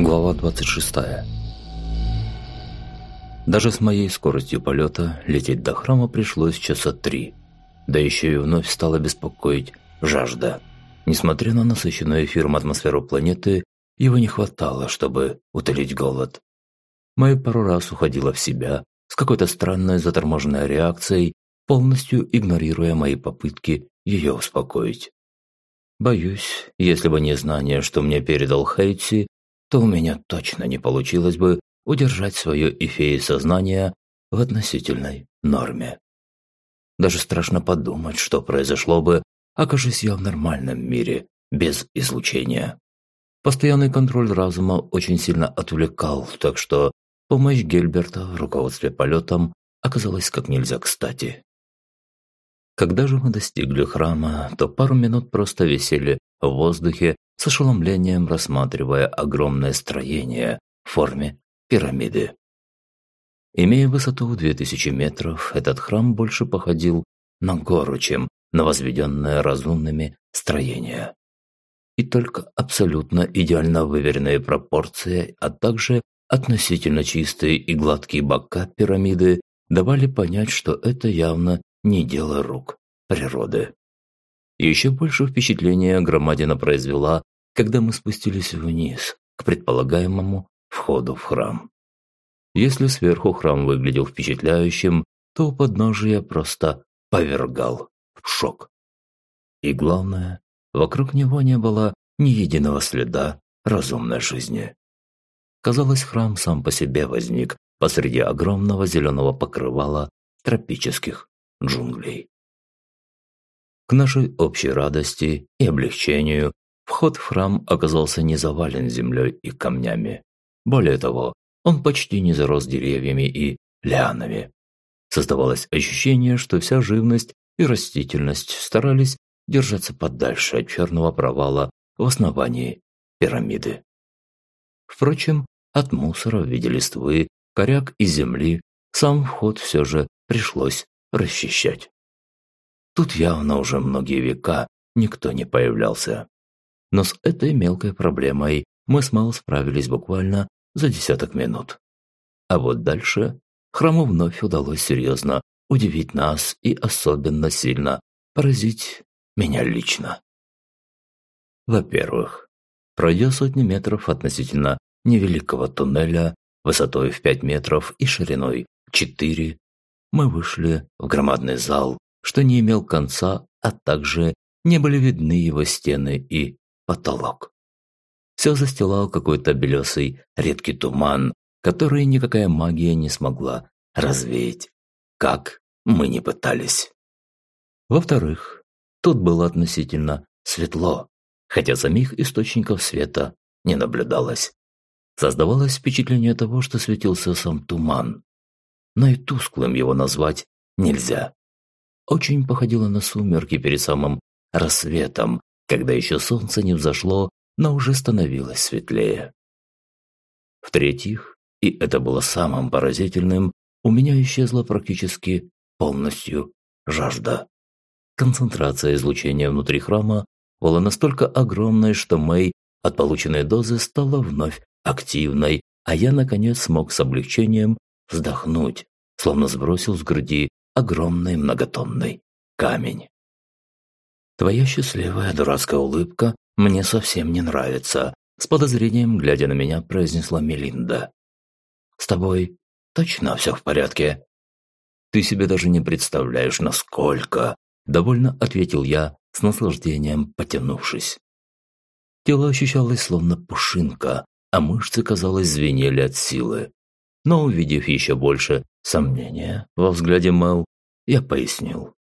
Глава 26. Даже с моей скоростью полета лететь до храма пришлось часа три. Да еще и вновь стала беспокоить жажда. Несмотря на насыщенную эфиром атмосферу планеты, его не хватало, чтобы утолить голод. Мэй пару раз уходила в себя с какой-то странной заторможенной реакцией, полностью игнорируя мои попытки ее успокоить. Боюсь, если бы не знание, что мне передал Хейтси, то у меня точно не получилось бы удержать свое эфеи сознание в относительной норме. Даже страшно подумать, что произошло бы, окажись я в нормальном мире, без излучения. Постоянный контроль разума очень сильно отвлекал, так что помощь Гельберта в руководстве полетом оказалась как нельзя кстати. Когда же мы достигли храма, то пару минут просто висели в воздухе, с ошеломлением рассматривая огромное строение в форме пирамиды. Имея высоту в 2000 метров, этот храм больше походил на гору, чем на возведенное разумными строение. И только абсолютно идеально выверенные пропорции, а также относительно чистые и гладкие бока пирамиды давали понять, что это явно не дело рук природы. Еще больше впечатления громадина произвела, когда мы спустились вниз, к предполагаемому входу в храм. Если сверху храм выглядел впечатляющим, то у подножия просто повергал в шок. И главное, вокруг него не было ни единого следа разумной жизни. Казалось, храм сам по себе возник посреди огромного зеленого покрывала тропических джунглей. К нашей общей радости и облегчению вход в храм оказался не завален землей и камнями. Более того, он почти не зарос деревьями и лианами. Создавалось ощущение, что вся живность и растительность старались держаться подальше от черного провала в основании пирамиды. Впрочем, от мусора в виде листвы, коряк и земли сам вход все же пришлось расчищать. Тут явно уже многие века никто не появлялся. Но с этой мелкой проблемой мы с Мэл справились буквально за десяток минут. А вот дальше храму вновь удалось серьезно удивить нас и особенно сильно поразить меня лично. Во-первых, пройдя сотни метров относительно невеликого туннеля высотой в 5 метров и шириной 4, мы вышли в громадный зал что не имел конца, а также не были видны его стены и потолок. Все застилал какой-то белесый редкий туман, который никакая магия не смогла развеять, как мы не пытались. Во-вторых, тут было относительно светло, хотя самих источников света не наблюдалось. Создавалось впечатление того, что светился сам туман, но и тусклым его назвать нельзя очень походило на сумерки перед самым рассветом, когда еще солнце не взошло, но уже становилось светлее. В-третьих, и это было самым поразительным, у меня исчезла практически полностью жажда. Концентрация излучения внутри храма была настолько огромной, что Мэй от полученной дозы стала вновь активной, а я, наконец, смог с облегчением вздохнуть, словно сбросил с груди огромный многотонный камень. Твоя счастливая дурацкая улыбка мне совсем не нравится, с подозрением, глядя на меня, произнесла Мелинда. С тобой точно все в порядке? Ты себе даже не представляешь, насколько, довольно ответил я, с наслаждением потянувшись. Тело ощущалось словно пушинка, а мышцы, казалось, звенели от силы. Но увидев еще больше сомнения во взгляде Мэл, я пояснил.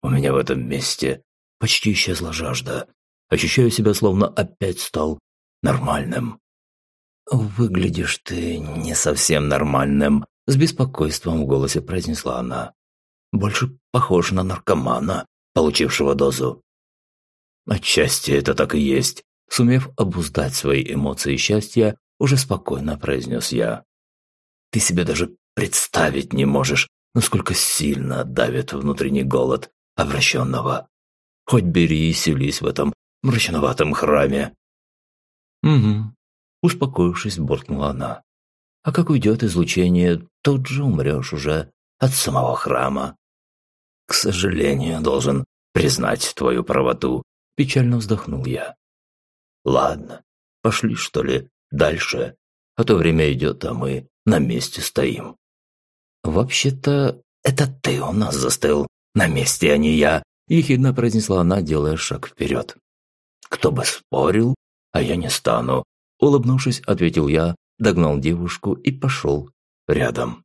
У меня в этом месте почти исчезла жажда. Ощущаю себя, словно опять стал нормальным. «Выглядишь ты не совсем нормальным», – с беспокойством в голосе произнесла она. «Больше похож на наркомана, получившего дозу». «Отчасти это так и есть», – сумев обуздать свои эмоции счастья, уже спокойно произнес я. «Ты себе даже представить не можешь, насколько сильно давит внутренний голод обращенного. Хоть бери и селись в этом мрачноватом храме. Угу. успокоившись, буркнула она. «А как уйдет излучение, тут же умрешь уже от самого храма». «К сожалению, должен признать твою правоту», – печально вздохнул я. «Ладно, пошли, что ли, дальше, а то время идет, а мы на месте стоим». «Вообще-то, это ты у нас застыл на месте, а не я», – ехидно произнесла она, делая шаг вперед. «Кто бы спорил, а я не стану», – улыбнувшись, ответил я, догнал девушку и пошел рядом.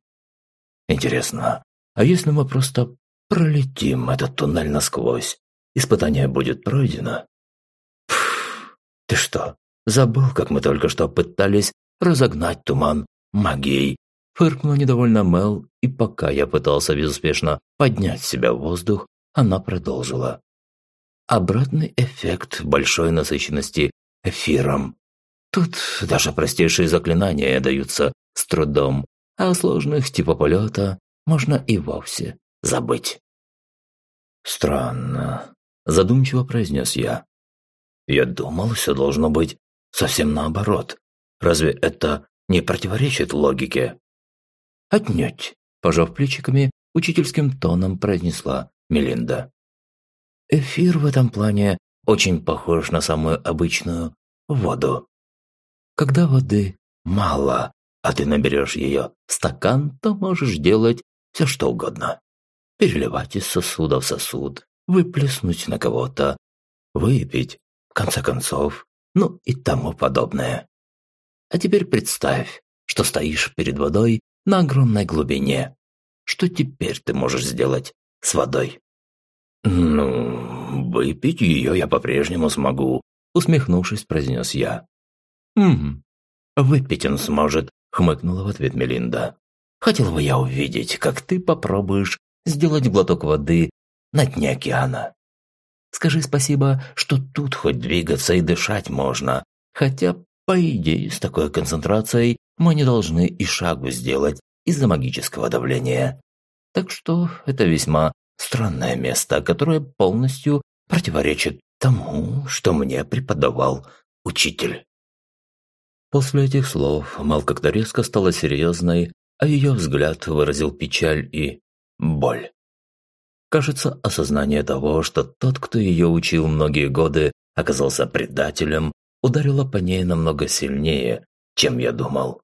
«Интересно, а если мы просто пролетим этот туннель насквозь, испытание будет пройдено?» Пфф, «Ты что, забыл, как мы только что пытались разогнать туман магией?» Фыркнула недовольно Мел, и пока я пытался безуспешно поднять себя в воздух, она продолжила. Обратный эффект большой насыщенности эфиром. Тут даже простейшие заклинания даются с трудом, а о сложных типа полета можно и вовсе забыть. «Странно», – задумчиво произнес я. «Я думал, все должно быть совсем наоборот. Разве это не противоречит логике?» «Отнюдь», – пожав плечиками, учительским тоном произнесла Мелинда. «Эфир в этом плане очень похож на самую обычную воду. Когда воды мало, а ты наберешь ее стакан, то можешь делать все что угодно. Переливать из сосуда в сосуд, выплеснуть на кого-то, выпить, в конце концов, ну и тому подобное. А теперь представь, что стоишь перед водой на огромной глубине. Что теперь ты можешь сделать с водой? Ну, выпить ее я по-прежнему смогу, усмехнувшись, произнес я. Угу. Выпить он сможет, хмыкнула в ответ Мелинда. Хотел бы я увидеть, как ты попробуешь сделать глоток воды на дне океана. Скажи спасибо, что тут хоть двигаться и дышать можно, хотя, по идее, с такой концентрацией мы не должны и шагу сделать из-за магического давления. Так что это весьма странное место, которое полностью противоречит тому, что мне преподавал учитель. После этих слов Мал как-то резко стала серьезной, а ее взгляд выразил печаль и боль. Кажется, осознание того, что тот, кто ее учил многие годы, оказался предателем, ударило по ней намного сильнее, чем я думал.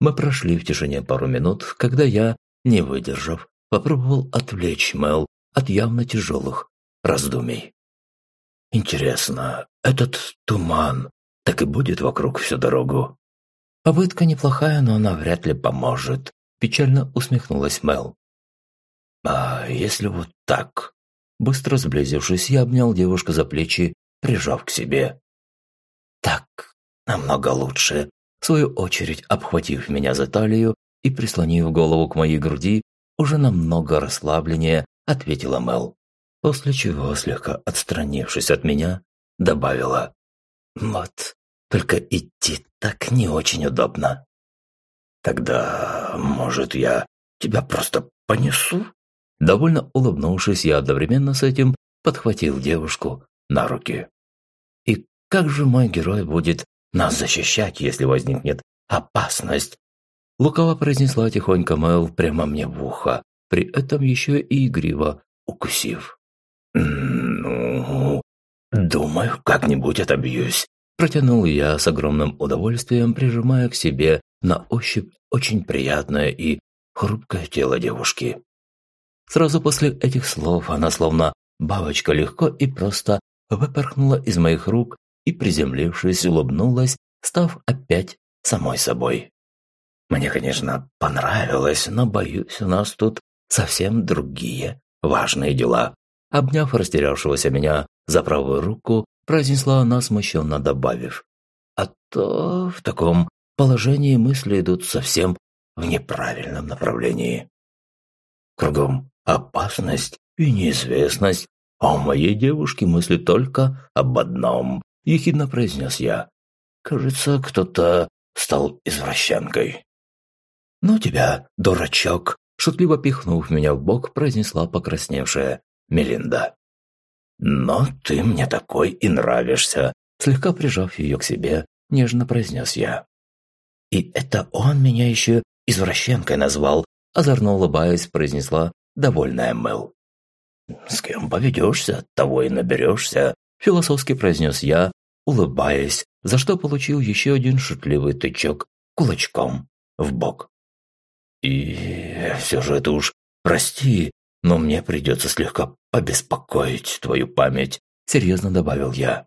Мы прошли в тишине пару минут, когда я, не выдержав, попробовал отвлечь Мел от явно тяжелых раздумий. «Интересно, этот туман так и будет вокруг всю дорогу?» «Попытка неплохая, но она вряд ли поможет», – печально усмехнулась Мел. «А если вот так?» Быстро сблизившись, я обнял девушку за плечи, прижав к себе. «Так намного лучше», в свою очередь обхватив меня за талию и прислонив голову к моей груди, уже намного расслабленнее ответила Мел. После чего, слегка отстранившись от меня, добавила. «Вот, только идти так не очень удобно». «Тогда, может, я тебя просто понесу?» Довольно улыбнувшись, я одновременно с этим подхватил девушку на руки. «И как же мой герой будет нас защищать, если возникнет опасность?» Лукаво произнесла тихонько Мэл прямо мне в ухо, при этом еще и игриво укусив. «Ну, думаю, как-нибудь отобьюсь», – протянул я с огромным удовольствием, прижимая к себе на ощупь очень приятное и хрупкое тело девушки. Сразу после этих слов она словно бабочка легко и просто выпорхнула из моих рук и, приземлившись, улыбнулась, став опять самой собой. Мне, конечно, понравилось, но, боюсь, у нас тут совсем другие важные дела. Обняв растерявшегося меня за правую руку, произнесла она, смущенно добавив. А то в таком положении мысли идут совсем в неправильном направлении. Кругом опасность и неизвестность, а у моей девушки мысли только об одном, ехидно произнес я. Кажется, кто-то стал извращенкой. «Ну тебя, дурачок!» – шутливо пихнув меня в бок, произнесла покрасневшая Мелинда. «Но ты мне такой и нравишься!» Слегка прижав ее к себе, – нежно произнес я. «И это он меня еще извращенкой назвал», – озорно улыбаясь, произнесла довольная Мэл. «С кем поведешься, того и наберешься», – философски произнес я, улыбаясь, за что получил еще один шутливый тычок кулачком в бок. «И все же это уж прости, но мне придется слегка побеспокоить твою память», – серьезно добавил я.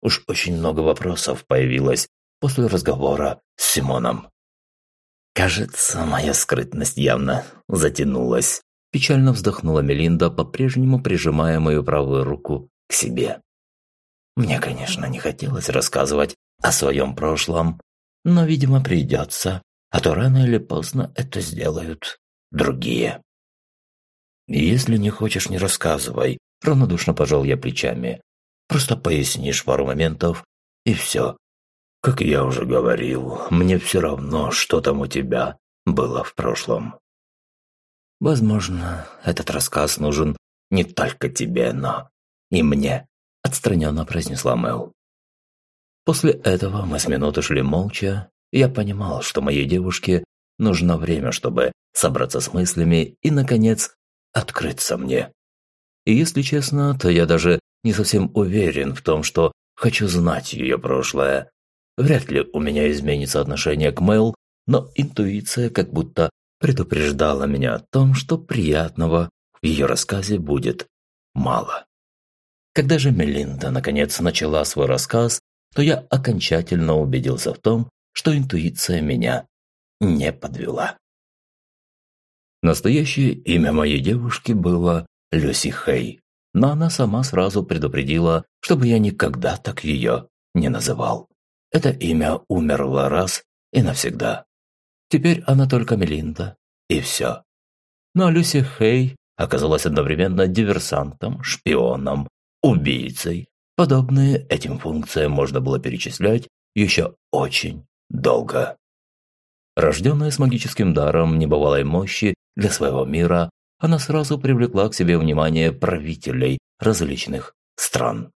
Уж очень много вопросов появилось после разговора с Симоном. Кажется, моя скрытность явно затянулась. Печально вздохнула Мелинда, по-прежнему прижимая мою правую руку к себе. Мне, конечно, не хотелось рассказывать о своем прошлом, но, видимо, придется, а то рано или поздно это сделают другие. «Если не хочешь, не рассказывай», – равнодушно пожал я плечами. Просто пояснишь пару моментов, и все. Как я уже говорил, мне все равно, что там у тебя было в прошлом. Возможно, этот рассказ нужен не только тебе, но и мне, отстраненно произнесла Мэл. После этого мы с минуты шли молча. Я понимал, что моей девушке нужно время, чтобы собраться с мыслями и, наконец, открыться мне. И если честно, то я даже не совсем уверен в том, что хочу знать ее прошлое. Вряд ли у меня изменится отношение к Мэл, но интуиция как будто предупреждала меня о том, что приятного в ее рассказе будет мало. Когда же Мелинда наконец начала свой рассказ, то я окончательно убедился в том, что интуиция меня не подвела. Настоящее имя моей девушки было Люси Хей но она сама сразу предупредила, чтобы я никогда так ее не называл. Это имя умерло раз и навсегда. Теперь она только Мелинда, и все. Но Люси Хей оказалась одновременно диверсантом, шпионом, убийцей. Подобные этим функциям можно было перечислять еще очень долго. Рожденная с магическим даром небывалой мощи для своего мира, она сразу привлекла к себе внимание правителей различных стран.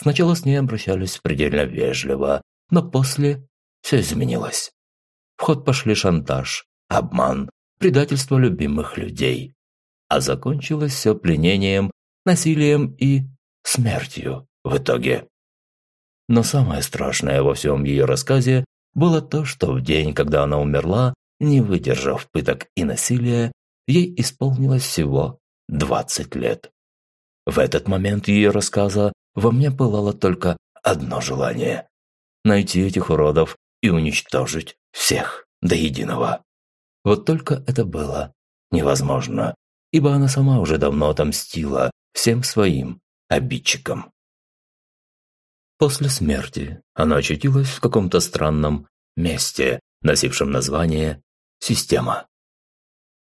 Сначала с ней обращались предельно вежливо, но после все изменилось. В ход пошли шантаж, обман, предательство любимых людей. А закончилось все пленением, насилием и смертью в итоге. Но самое страшное во всем ее рассказе было то, что в день, когда она умерла, не выдержав пыток и насилия, ей исполнилось всего 20 лет. В этот момент ее рассказа во мне пылало только одно желание – найти этих уродов и уничтожить всех до единого. Вот только это было невозможно, ибо она сама уже давно отомстила всем своим обидчикам. После смерти она очутилась в каком-то странном месте, носившем название «Система».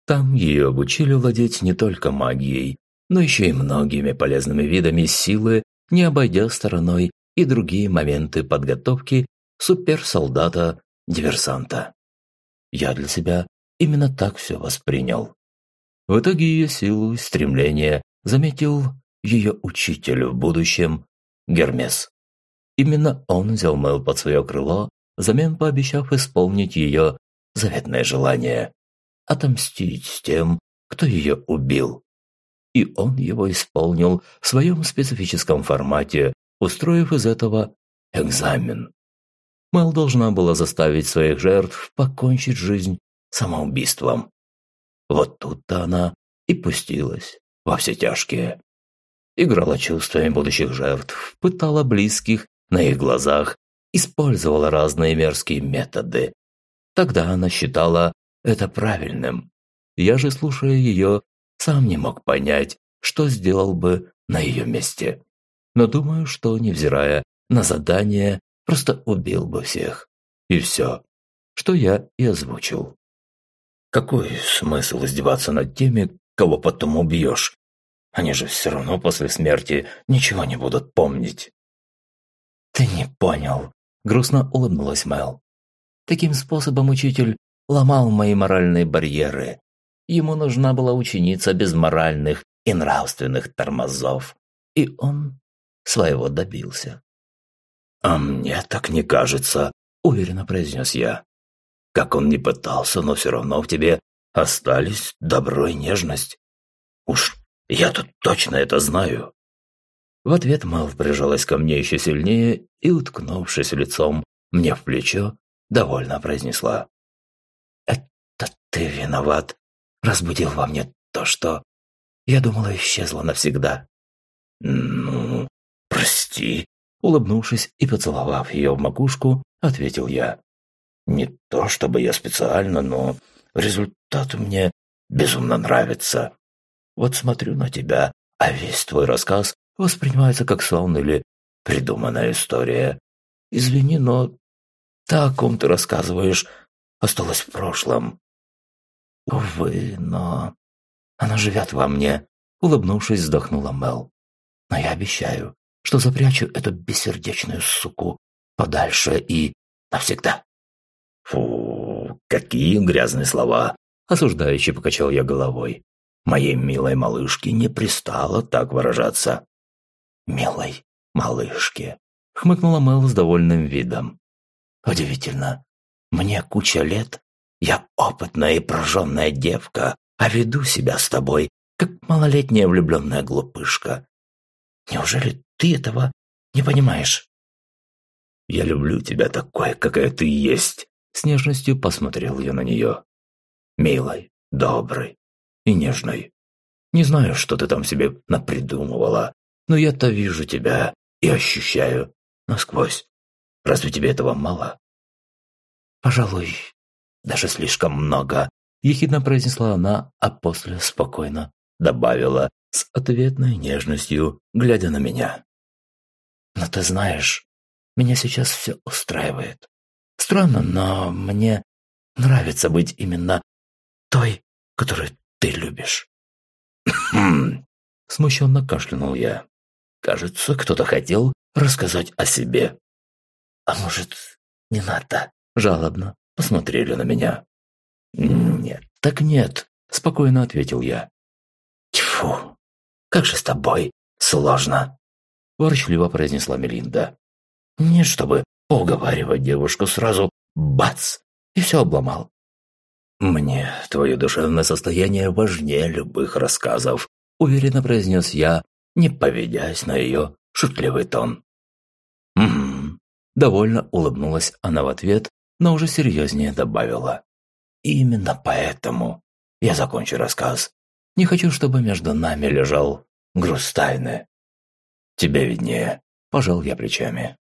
Там ее обучили владеть не только магией, но еще и многими полезными видами силы, не обойдя стороной и другие моменты подготовки суперсолдата-диверсанта. Я для себя именно так все воспринял. В итоге ее силу и стремление заметил ее учитель в будущем Гермес. Именно он взял Мэл под свое крыло, взамен пообещав исполнить ее заветное желание отомстить тем, кто ее убил. И он его исполнил в своем специфическом формате, устроив из этого экзамен. Мэл должна была заставить своих жертв покончить жизнь самоубийством. Вот тут-то она и пустилась во все тяжкие. Играла чувствами будущих жертв, пытала близких на их глазах, использовала разные мерзкие методы. Тогда она считала, это правильным. Я же, слушая ее, сам не мог понять, что сделал бы на ее месте. Но думаю, что, невзирая на задание, просто убил бы всех. И все, что я и озвучил. Какой смысл издеваться над теми, кого потом убьешь? Они же все равно после смерти ничего не будут помнить. «Ты не понял», – грустно улыбнулась Мэл. «Таким способом учитель ломал мои моральные барьеры. Ему нужна была ученица без моральных и нравственных тормозов. И он своего добился. «А мне так не кажется», – уверенно произнес я. «Как он не пытался, но все равно в тебе остались добро и нежность. Уж я тут точно это знаю». В ответ Мэл прижалась ко мне еще сильнее и, уткнувшись лицом мне в плечо, довольно произнесла. «Это ты виноват, разбудил во мне то, что я думала исчезло навсегда». «Ну, прости», улыбнувшись и поцеловав ее в макушку, ответил я. «Не то чтобы я специально, но результат мне безумно нравится. Вот смотрю на тебя, а весь твой рассказ воспринимается как сон или придуманная история. Извини, но та, о ком ты рассказываешь, осталась в прошлом. Увы, но она живет во мне, улыбнувшись, вздохнула Мел. Но я обещаю, что запрячу эту бессердечную суку подальше и навсегда. Фу, какие грязные слова, осуждающе покачал я головой. Моей милой малышке не пристало так выражаться милой малышке», – хмыкнула Мэл с довольным видом. «Удивительно. Мне куча лет, я опытная и прожженная девка, а веду себя с тобой, как малолетняя влюбленная глупышка. Неужели ты этого не понимаешь?» «Я люблю тебя такой, какая ты есть», – с нежностью посмотрел я на нее. «Милой, доброй и нежной. Не знаю, что ты там себе напридумывала, но я-то вижу тебя и ощущаю насквозь. Разве тебе этого мало?» «Пожалуй, даже слишком много», – ехидно произнесла она, а после спокойно добавила с ответной нежностью, глядя на меня. «Но ты знаешь, меня сейчас все устраивает. Странно, но мне нравится быть именно той, которую ты любишь». «Хм!» – смущенно кашлянул я. Кажется, кто-то хотел рассказать о себе. А может, не надо? Жалобно посмотрели на меня. Нет, так нет, спокойно ответил я. Тьфу, как же с тобой сложно, ворчливо произнесла Мелинда. Не чтобы уговаривать девушку сразу, бац, и все обломал. «Мне твое душевное состояние важнее любых рассказов», уверенно произнес я, не поведясь на ее шутливый тон. «Угу», – довольно улыбнулась она в ответ, но уже серьезнее добавила. «Именно поэтому я закончу рассказ. Не хочу, чтобы между нами лежал груз тайны. Тебе виднее», – пожал я плечами.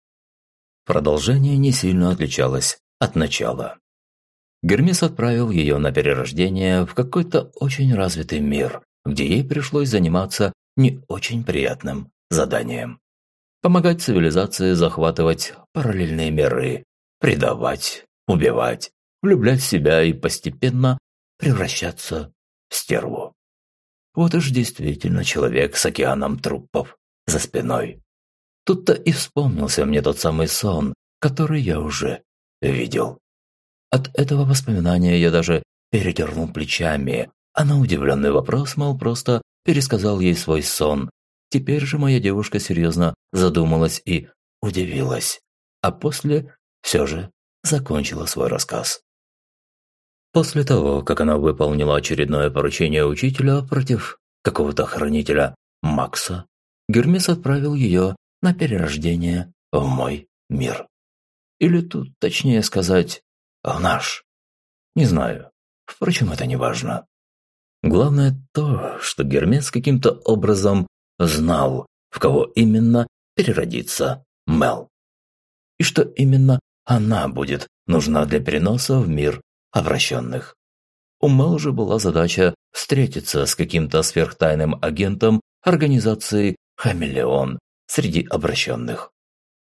Продолжение не сильно отличалось от начала. Гермес отправил ее на перерождение в какой-то очень развитый мир, где ей пришлось заниматься не очень приятным заданием. Помогать цивилизации захватывать параллельные миры, предавать, убивать, влюблять в себя и постепенно превращаться в стерву. Вот уж действительно человек с океаном трупов за спиной. Тут-то и вспомнился мне тот самый сон, который я уже видел. От этого воспоминания я даже передернул плечами, а на удивленный вопрос, мол, просто пересказал ей свой сон. Теперь же моя девушка серьезно задумалась и удивилась, а после все же закончила свой рассказ. После того, как она выполнила очередное поручение учителя против какого-то хранителя Макса, Гермес отправил ее на перерождение в мой мир. Или тут, точнее сказать, в наш. Не знаю. Впрочем, это не важно. Главное то, что Гермес каким-то образом знал, в кого именно переродится Мел. И что именно она будет нужна для переноса в мир обращенных. У Мел же была задача встретиться с каким-то сверхтайным агентом организации «Хамелеон» среди обращенных,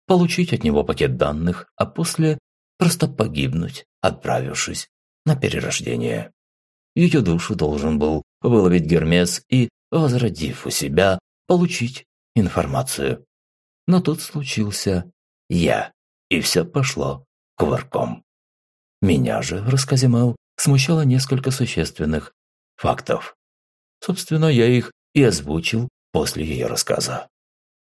получить от него пакет данных, а после просто погибнуть, отправившись на перерождение. Ее душу должен был выловить Гермес и, возродив у себя, получить информацию. Но тут случился я, и все пошло кувырком. Меня же Мэл смущало несколько существенных фактов. Собственно, я их и озвучил после ее рассказа.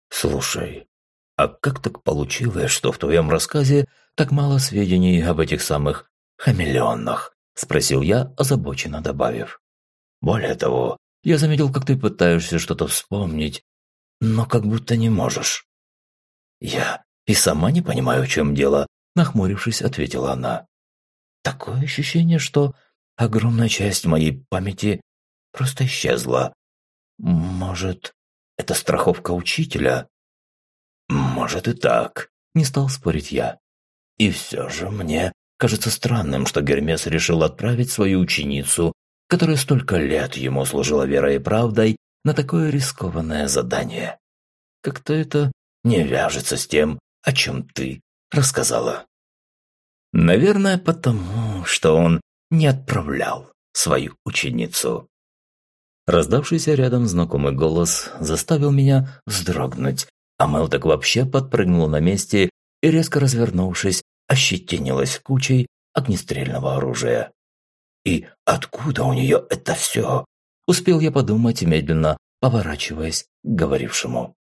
«Слушай, «А как так получилось, что в твоем рассказе так мало сведений об этих самых хамелеонах?» – спросил я, озабоченно добавив. «Более того, я заметил, как ты пытаешься что-то вспомнить, но как будто не можешь». «Я и сама не понимаю, в чем дело», – нахмурившись, ответила она. «Такое ощущение, что огромная часть моей памяти просто исчезла. Может, это страховка учителя?» «Может и так», – не стал спорить я. «И все же мне кажется странным, что Гермес решил отправить свою ученицу которая столько лет ему служила верой и правдой, на такое рискованное задание. Как-то это не вяжется с тем, о чем ты рассказала. Наверное, потому, что он не отправлял свою ученицу. Раздавшийся рядом знакомый голос заставил меня вздрогнуть, а Мел так вообще подпрыгнула на месте и, резко развернувшись, ощетинилась кучей огнестрельного оружия. И откуда у нее это все? Успел я подумать медленно, поворачиваясь к говорившему.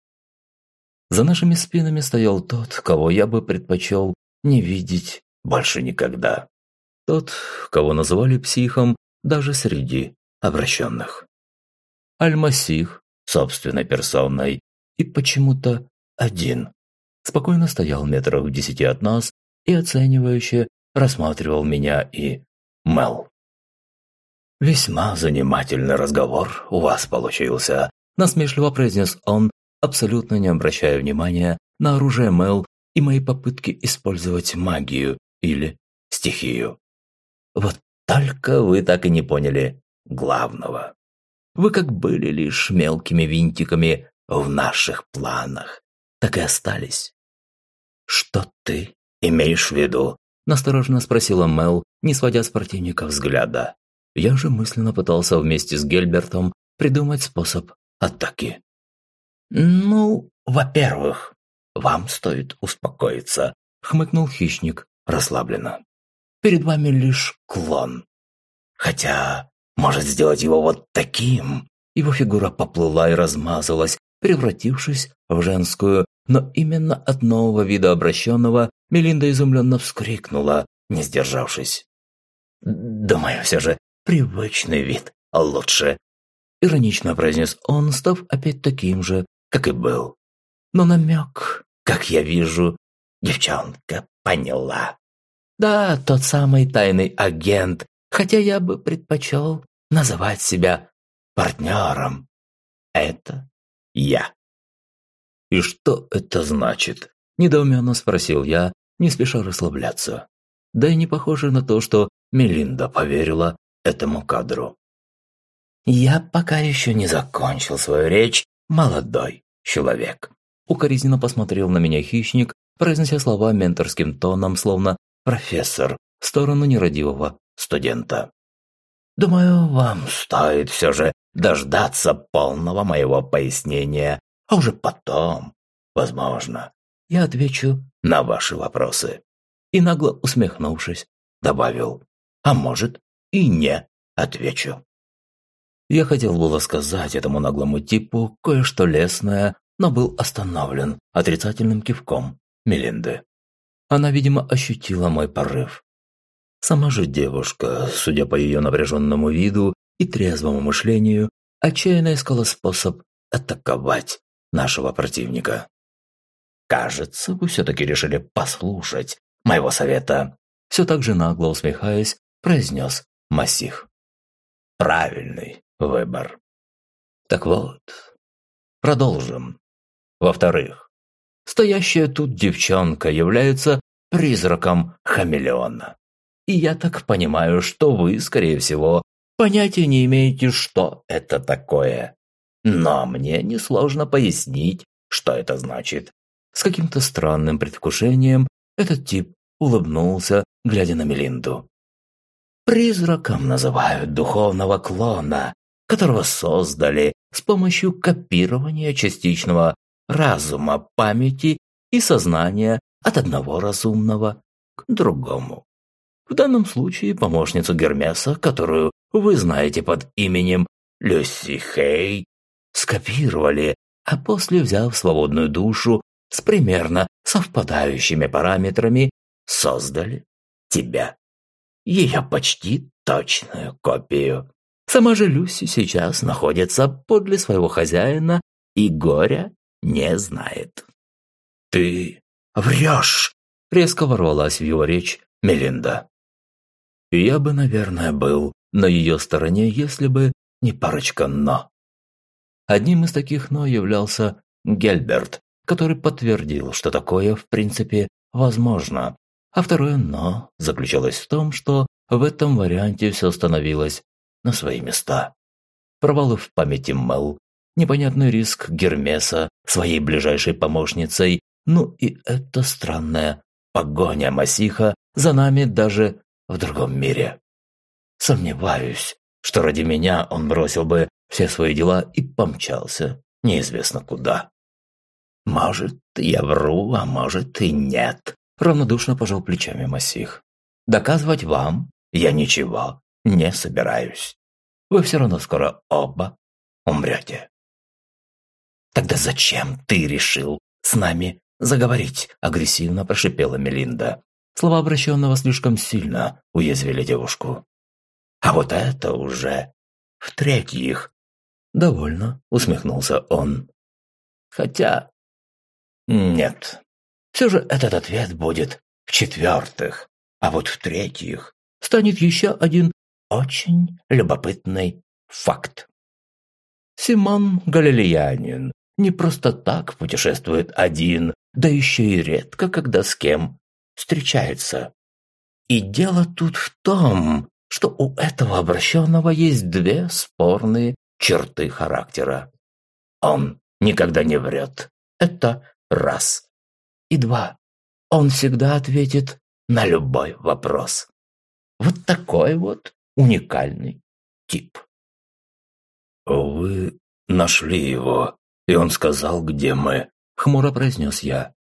За нашими спинами стоял тот, кого я бы предпочел не видеть больше никогда. Тот, кого называли психом даже среди обращенных. Альмасих, собственной персоной, и почему-то один. Спокойно стоял метров в десяти от нас и оценивающе рассматривал меня и Мел. «Весьма занимательный разговор у вас получился», – насмешливо произнес он, абсолютно не обращая внимания на оружие Мел и мои попытки использовать магию или стихию. «Вот только вы так и не поняли главного. Вы как были лишь мелкими винтиками в наших планах, так и остались». «Что ты имеешь в виду?» – настороженно спросила Мел, не сводя с противника взгляда. Я же мысленно пытался вместе с Гельбертом придумать способ атаки. «Ну, во-первых, вам стоит успокоиться», – хмыкнул хищник расслабленно. «Перед вами лишь клон. Хотя, может сделать его вот таким». Его фигура поплыла и размазалась, превратившись в женскую, но именно от нового вида обращенного Мелинда изумленно вскрикнула, не сдержавшись. «Думаю, все же привычный вид лучше», – иронично произнес он, став опять таким же, как и был. Но намек, как я вижу, девчонка поняла. Да, тот самый тайный агент, хотя я бы предпочел называть себя партнером. Это я. «И что это значит?» – недоуменно спросил я, не спеша расслабляться. Да и не похоже на то, что Мелинда поверила этому кадру. «Я пока еще не закончил свою речь, молодой человек», укоризненно посмотрел на меня хищник, произнося слова менторским тоном, словно профессор, в сторону нерадивого студента. «Думаю, вам стоит все же дождаться полного моего пояснения, а уже потом, возможно, я отвечу на ваши вопросы». И нагло усмехнувшись, добавил, «А может, и не отвечу. Я хотел было сказать этому наглому типу кое-что лесное, но был остановлен отрицательным кивком Мелинды. Она, видимо, ощутила мой порыв. Сама же девушка, судя по ее напряженному виду и трезвому мышлению, отчаянно искала способ атаковать нашего противника. «Кажется, вы все-таки решили послушать моего совета», все так же нагло усмехаясь, произнес Масих. Правильный выбор. Так вот, продолжим. Во-вторых, стоящая тут девчонка является призраком хамелеона. И я так понимаю, что вы, скорее всего, понятия не имеете, что это такое. Но мне несложно пояснить, что это значит. С каким-то странным предвкушением этот тип улыбнулся, глядя на Мелинду. Призраком называют духовного клона, которого создали с помощью копирования частичного разума, памяти и сознания от одного разумного к другому. В данном случае помощницу Гермеса, которую вы знаете под именем Люси Хей, скопировали, а после, взяв свободную душу, с примерно совпадающими параметрами создали тебя. Ее почти точную копию. Сама же Люси сейчас находится подле своего хозяина и горя не знает. «Ты врешь!» – резко ворвалась в его речь Мелинда. Я бы, наверное, был на ее стороне, если бы не парочка «но». Одним из таких «но» являлся Гельберт, который подтвердил, что такое, в принципе, возможно. А второе «но» заключалось в том, что в этом варианте все становилось на свои места. Провалы в памяти Мел, непонятный риск Гермеса своей ближайшей помощницей, ну и это странная погоня Масиха за нами даже в другом мире. Сомневаюсь, что ради меня он бросил бы все свои дела и помчался неизвестно куда. «Может, я вру, а может и нет», – равнодушно пожал плечами Масих. «Доказывать вам я ничего не собираюсь. Вы все равно скоро оба умрете». «Тогда зачем ты решил с нами заговорить?» – агрессивно прошипела Мелинда. Слова обращенного слишком сильно уязвили девушку. «А вот это уже в-третьих». «Довольно», – усмехнулся он. «Хотя...» «Нет. Все же этот ответ будет в-четвертых. А вот в-третьих станет еще один очень любопытный факт. Симон Галилеянин не просто так путешествует один, да еще и редко, когда с кем встречается. И дело тут в том, что у этого обращенного есть две спорные черты характера. Он никогда не врет. Это раз. И два. Он всегда ответит на любой вопрос. Вот такой вот уникальный тип. «Вы нашли его, и он сказал, где мы», — хмуро произнес я.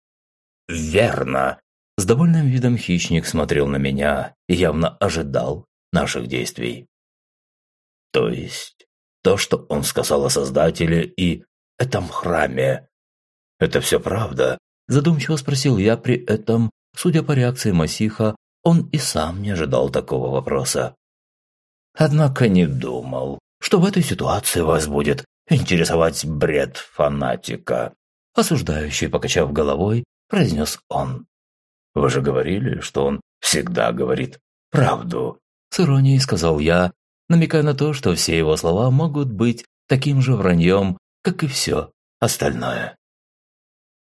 «Верно». С довольным видом хищник смотрел на меня и явно ожидал наших действий. То есть, то, что он сказал о Создателе и этом храме, это все правда? Задумчиво спросил я при этом, судя по реакции Масиха, он и сам не ожидал такого вопроса. Однако не думал, что в этой ситуации вас будет интересовать бред фанатика. Осуждающий, покачав головой, произнес он. Вы же говорили, что он всегда говорит правду. С иронией сказал я, намекая на то, что все его слова могут быть таким же враньем, как и все остальное.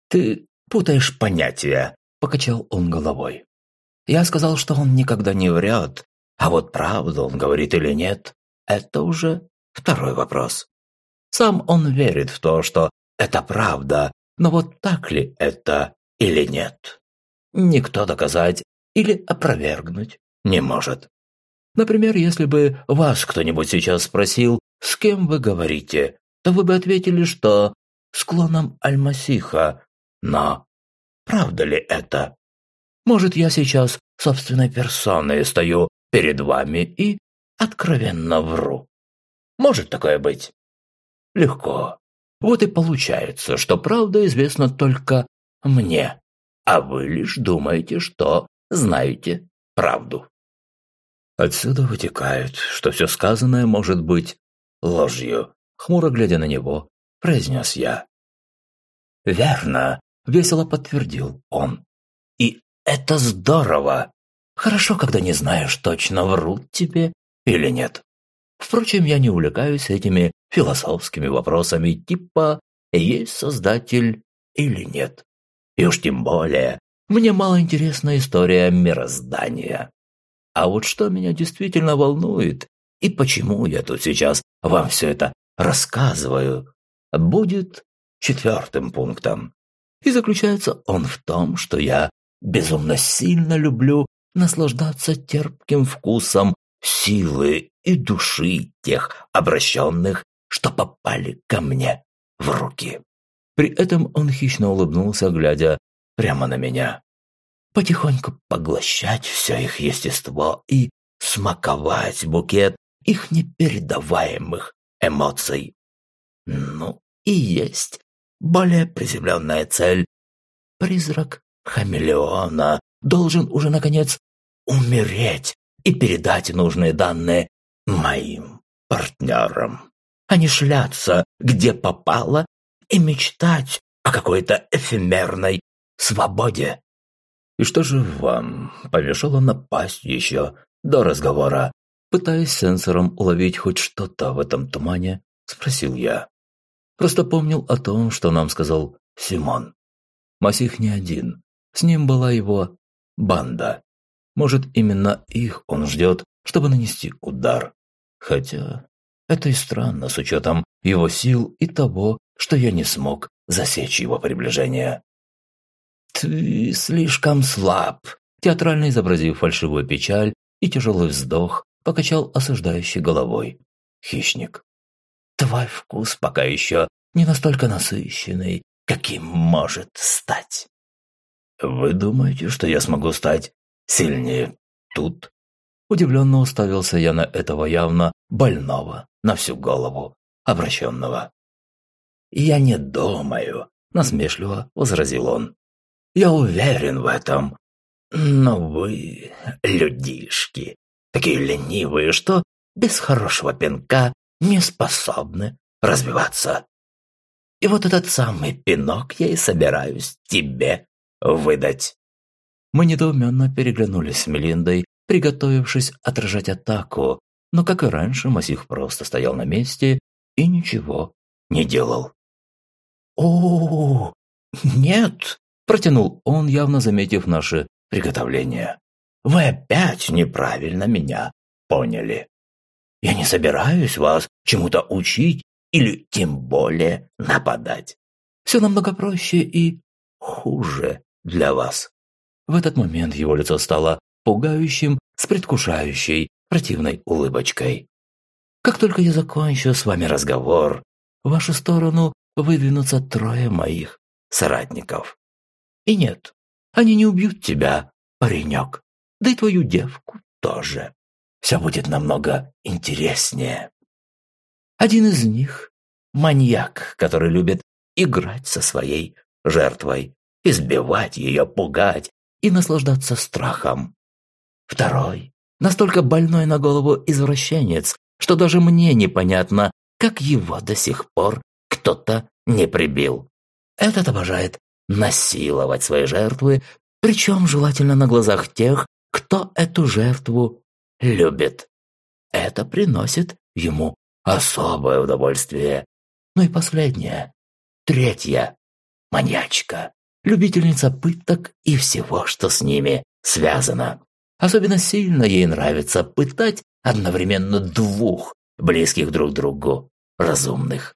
«Ты путаешь понятия», – покачал он головой. «Я сказал, что он никогда не врет, а вот правду он говорит или нет, это уже второй вопрос. Сам он верит в то, что это правда, но вот так ли это или нет? Никто доказать или опровергнуть не может. Например, если бы вас кто-нибудь сейчас спросил, с кем вы говорите, то вы бы ответили, что с клоном Альмасиха. Но правда ли это? Может, я сейчас собственной персоной стою перед вами и откровенно вру. Может такое быть? Легко. Вот и получается, что правда известна только мне, а вы лишь думаете, что знаете правду. Отсюда вытекает, что все сказанное может быть ложью, хмуро глядя на него, произнес я. «Верно», – весело подтвердил он. «И это здорово. Хорошо, когда не знаешь точно, врут тебе или нет. Впрочем, я не увлекаюсь этими философскими вопросами типа «есть создатель или нет». И уж тем более, мне мало интересна история мироздания. А вот что меня действительно волнует, и почему я тут сейчас вам все это рассказываю, будет четвертым пунктом. И заключается он в том, что я безумно сильно люблю наслаждаться терпким вкусом силы и души тех обращенных, что попали ко мне в руки. При этом он хищно улыбнулся, глядя прямо на меня. Потихоньку поглощать все их естество и смаковать букет их непередаваемых эмоций. Ну и есть более приземленная цель призрак хамелеона должен уже, наконец, умереть и передать нужные данные моим партнерам, не шляться, где попало, и мечтать о какой-то эфемерной свободе. «И что же вам помешало напасть еще до разговора?» Пытаясь сенсором уловить хоть что-то в этом тумане, спросил я. Просто помнил о том, что нам сказал Симон. Масих не один. С ним была его банда. Может, именно их он ждет, чтобы нанести удар. Хотя это и странно с учетом его сил и того, что я не смог засечь его приближение. «Ты слишком слаб», театрально изобразив фальшивую печаль и тяжелый вздох, покачал осуждающей головой хищник. «Твой вкус пока еще не настолько насыщенный, каким может стать». «Вы думаете, что я смогу стать сильнее тут?» Удивленно уставился я на этого явно больного на всю голову, обращенного. «Я не думаю», – насмешливо возразил он. «Я уверен в этом. Но вы, людишки, такие ленивые, что без хорошего пинка не способны развиваться. И вот этот самый пинок я и собираюсь тебе выдать». Мы недоуменно переглянулись с Мелиндой, приготовившись отражать атаку, но, как и раньше, Масих просто стоял на месте и ничего не делал. «О, нет!» – протянул он, явно заметив наше приготовление. «Вы опять неправильно меня поняли. Я не собираюсь вас чему-то учить или тем более нападать. Все намного проще и хуже для вас». В этот момент его лицо стало пугающим, с предвкушающей, противной улыбочкой. «Как только я закончу с вами разговор, в вашу сторону выдвинутся трое моих соратников. И нет, они не убьют тебя, паренек, да и твою девку тоже. Все будет намного интереснее. Один из них – маньяк, который любит играть со своей жертвой, избивать ее, пугать и наслаждаться страхом. Второй – настолько больной на голову извращенец, что даже мне непонятно, как его до сих пор кто-то не прибил. Этот обожает насиловать свои жертвы, причем желательно на глазах тех, кто эту жертву любит. Это приносит ему особое удовольствие. Ну и последнее, третья, маньячка, любительница пыток и всего, что с ними связано. Особенно сильно ей нравится пытать одновременно двух близких друг другу разумных.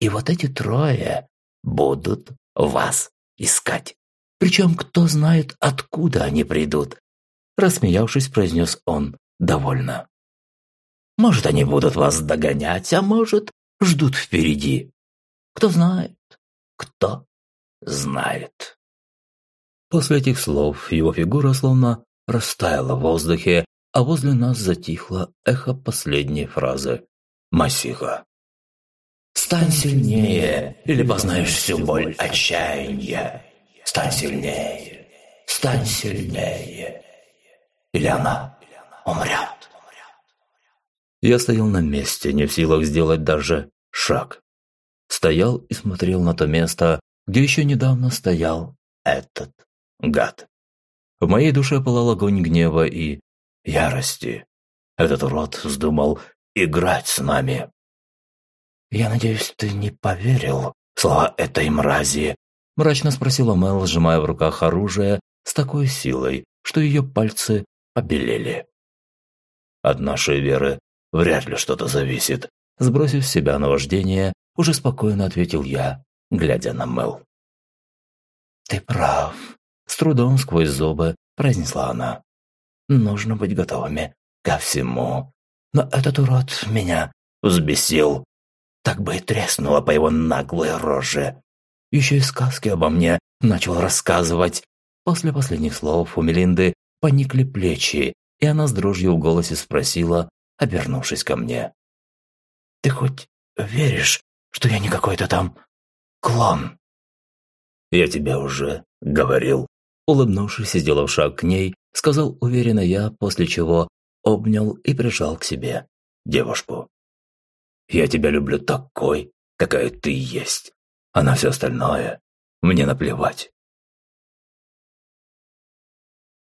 И вот эти трое будут вас искать. Причем кто знает, откуда они придут. Рассмеявшись, произнес он довольно. Может, они будут вас догонять, а может, ждут впереди. Кто знает, кто знает. После этих слов его фигура словно растаяла в воздухе, а возле нас затихло эхо последней фразы Масиха. Стань сильнее, или познаешь всю боль отчаяния. Стань сильнее, стань сильнее. Или она умрет. Я стоял на месте, не в силах сделать даже шаг. Стоял и смотрел на то место, где еще недавно стоял этот гад. В моей душе пылал огонь гнева и ярости. Этот урод вздумал играть с нами. «Я надеюсь, ты не поверил в слова этой мрази?» – мрачно спросила Мел, сжимая в руках оружие с такой силой, что ее пальцы побелели. «От нашей веры вряд ли что-то зависит», – сбросив с себя наваждение, уже спокойно ответил я, глядя на Мел. «Ты прав», – с трудом сквозь зубы произнесла она. «Нужно быть готовыми ко всему. Но этот урод меня взбесил так бы и треснула по его наглой роже. Еще и сказки обо мне начал рассказывать. После последних слов у Мелинды поникли плечи, и она с дрожью в голосе спросила, обернувшись ко мне. «Ты хоть веришь, что я не какой-то там клон?» «Я тебя уже говорил. Улыбнувшись и сделав шаг к ней, сказал уверенно я, после чего обнял и прижал к себе девушку. «Я тебя люблю такой, какая ты есть, а на все остальное мне наплевать».